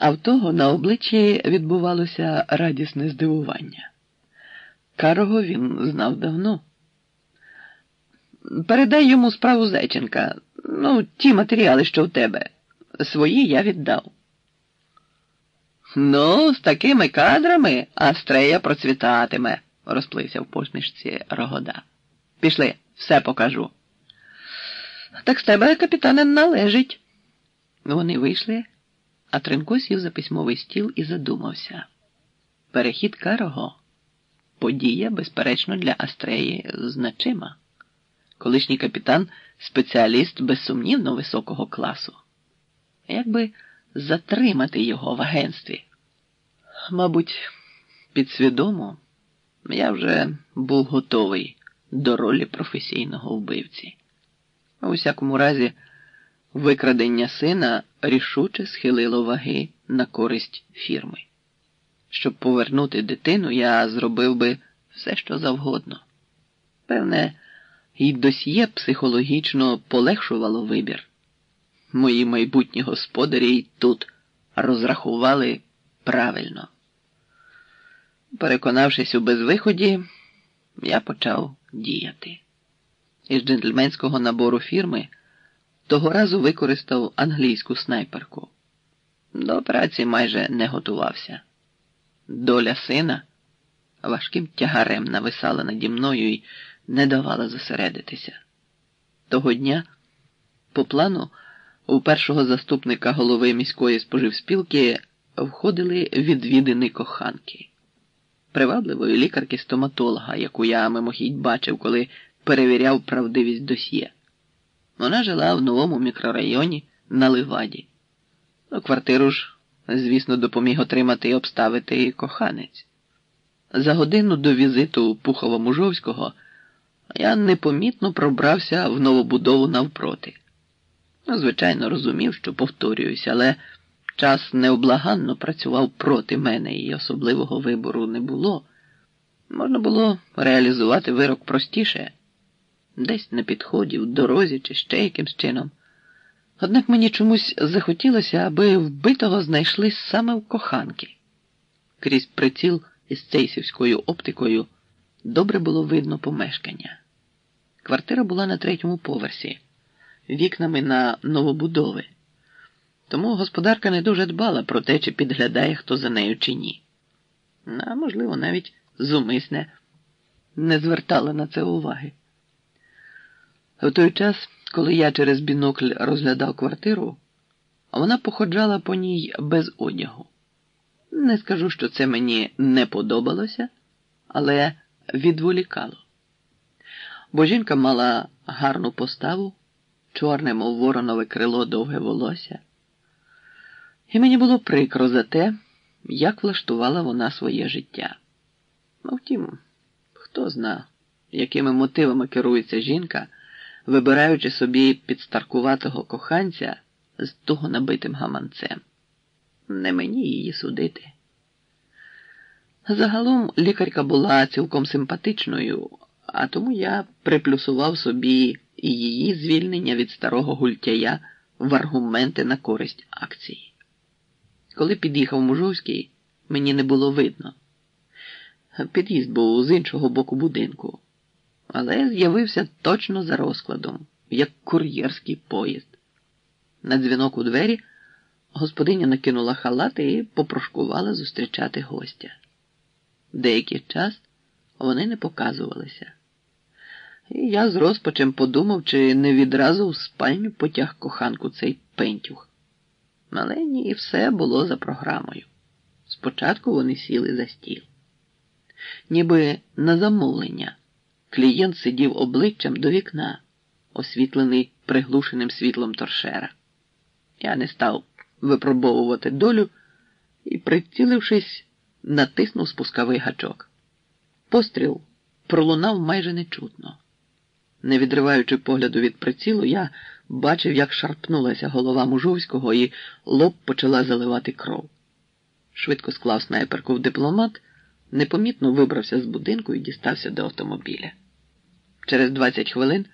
а в того на обличчі відбувалося радісне здивування. Карого він знав давно. Передай йому справу Зайченка. Ну, ті матеріали, що в тебе. Свої я віддав. Ну, з такими кадрами Астрея процвітатиме, розплився в посмішці Рогода. Пішли, все покажу. Так з тебе, капітане, належить. Вони вийшли, а Тренко сів за письмовий стіл і задумався. Перехід Карого подія, безперечно, для Астреї значима. Колишній капітан спеціаліст безсумнівно високого класу. Якби затримати його в агентстві? Мабуть, підсвідомо я вже був готовий до ролі професійного вбивці. У всякому разі, викрадення сина рішуче схилило ваги на користь фірми. Щоб повернути дитину, я зробив би все, що завгодно. Певне, і досьє психологічно полегшувало вибір. Мої майбутні господарі й тут розрахували правильно. Переконавшись у безвиході, я почав діяти. Із джентльменського набору фірми того разу використав англійську снайперку. До праці майже не готувався. Доля сина важким тягарем нависала наді мною і не давала зосередитися. Того дня, по плану, у першого заступника голови міської споживспілки входили відвідини коханки, привабливої лікарки стоматолога, яку я мимохідь бачив, коли перевіряв правдивість досьє. Вона жила в новому мікрорайоні на Ливаді. Ну, квартиру ж, звісно, допоміг отримати і обставити коханець. За годину до візиту Пухова-Мужовського я непомітно пробрався в новобудову навпроти. Ну, звичайно, розумів, що повторююсь, але час необлаганно працював проти мене і особливого вибору не було. Можна було реалізувати вирок простіше, десь на підході, в дорозі чи ще якимсь чином. Однак мені чомусь захотілося, аби вбитого знайшли саме в коханки. Крізь приціл із цейсівською оптикою добре було видно помешкання. Квартира була на третьому поверсі, вікнами на новобудови. Тому господарка не дуже дбала про те, чи підглядає хто за нею чи ні. А можливо, навіть зумисне не звертала на це уваги. В той час, коли я через бінокль розглядав квартиру, вона походжала по ній без одягу. Не скажу, що це мені не подобалося, але відволікало. Бо жінка мала гарну поставу, чорне, мов воронове крило довге волосся. І мені було прикро за те, як влаштувала вона своє життя. Ну, втім, хто зна, якими мотивами керується жінка, вибираючи собі підстаркуватого коханця з того набитим гаманцем. Не мені її судити. Загалом лікарка була цілком симпатичною, а тому я приплюсував собі і її звільнення від старого гультяя в аргументи на користь акції. Коли під'їхав Мужовський, мені не було видно. Під'їзд був з іншого боку будинку, але з'явився точно за розкладом, як кур'єрський поїзд. На дзвінок у двері господиня накинула халати і попрошкувала зустрічати гостя. Деякий час вони не показувалися. І я з розпачем подумав, чи не відразу в спальню потяг коханку цей пентюх. Але ні, і все було за програмою. Спочатку вони сіли за стіл. Ніби на замовлення, клієнт сидів обличчям до вікна, освітлений приглушеним світлом торшера. Я не став випробовувати долю і, прицілившись, натиснув спусковий гачок. Постріл пролунав майже нечутно. Не відриваючи погляду від прицілу, я бачив, як шарпнулася голова Мужовського і лоб почала заливати кров. Швидко склав снайперку в дипломат, непомітно вибрався з будинку і дістався до автомобіля. Через 20 хвилин,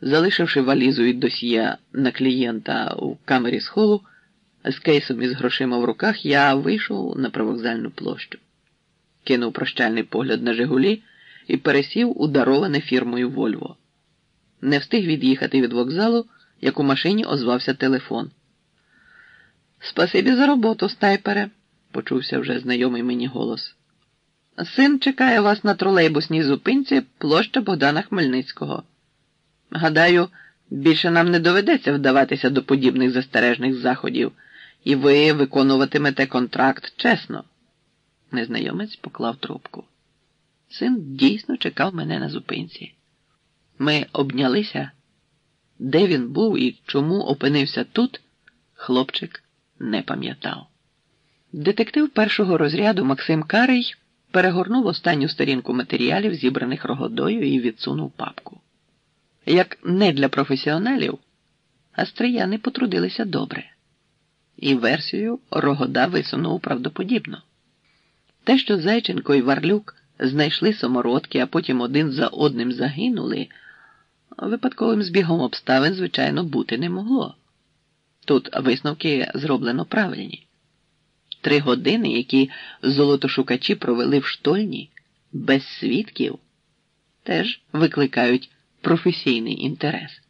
залишивши валізу від досьє на клієнта у камері схолу, З кейсом із грошима в руках я вийшов на привокзальну площу, кинув прощальний погляд на Жигулі і пересів у дароване фірмою Вольво. Не встиг від'їхати від вокзалу, як у машині озвався телефон. Спасибі за роботу, снайпере, почувся вже знайомий мені голос. Син чекає вас на тролейбусній зупинці площа Богдана Хмельницького. Гадаю, більше нам не доведеться вдаватися до подібних застережних заходів, і ви виконуватимете контракт чесно. Незнайомець поклав трубку. Син дійсно чекав мене на зупинці. Ми обнялися. Де він був і чому опинився тут, хлопчик не пам'ятав. Детектив першого розряду Максим Карий перегорнув останню сторінку матеріалів, зібраних рогодою, і відсунув папку. Як не для професіоналів, астрияни потрудилися добре, і версію Рогода висунув правдоподібно. Те, що Зайченко і Варлюк знайшли самородки, а потім один за одним загинули, випадковим збігом обставин, звичайно, бути не могло. Тут висновки зроблено правильні. Три години, які золотошукачі провели в штольні, без свідків, теж викликають професійний інтерес.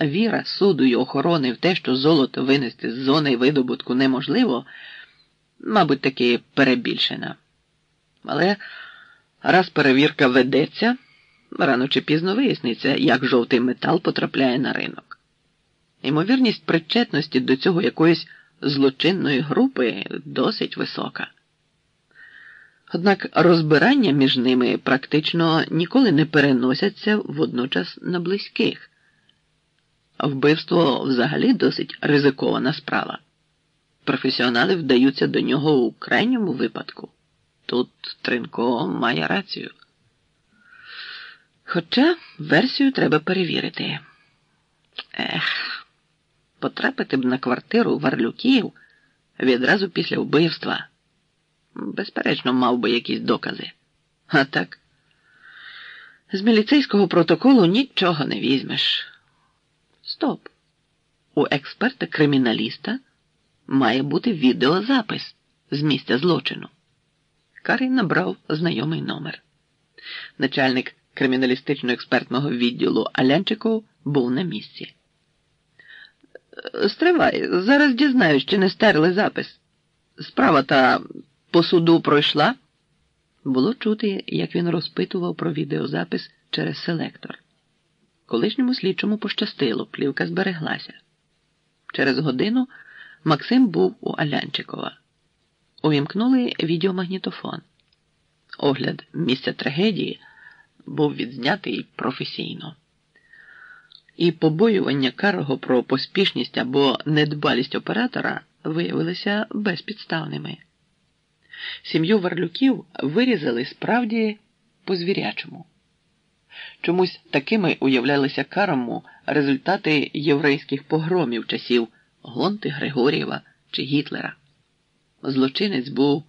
Віра суду й охорони в те, що золото винести з зони видобутку неможливо, мабуть, таки перебільшена. Але раз перевірка ведеться, рано чи пізно виясниться, як жовтий метал потрапляє на ринок. Ймовірність причетності до цього якоїсь злочинної групи досить висока. Однак розбирання між ними практично ніколи не переносяться водночас на близьких. Вбивство взагалі досить ризикована справа. Професіонали вдаються до нього у крайньому випадку. Тут Тринко має рацію. Хоча версію треба перевірити. Ех потрапити б на квартиру Варлюків відразу після вбивства. Безперечно, мав би якісь докази. А так, з міліцейського протоколу нічого не візьмеш. Стоп. У експерта криміналіста має бути відеозапис з місця злочину. Карий набрав знайомий номер. Начальник криміналістично-експертного відділу Алянчиков був на місці. Стривай, зараз дізнаюсь, чи не стерли запис. Справа та по суду пройшла. Було чути, як він розпитував про відеозапис через селектор. Колишньому слідчому пощастило, плівка збереглася. Через годину Максим був у Алянчикова. Увімкнули відеомагнітофон. Огляд місця трагедії був відзнятий професійно і побоювання Карого про поспішність або недбалість оператора виявилися безпідставними. Сім'ю Варлюків вирізали справді по звірячому. Чомусь такими уявлялися Карому результати єврейських погромів часів Гонти Григорєва чи Гітлера. Злочинець був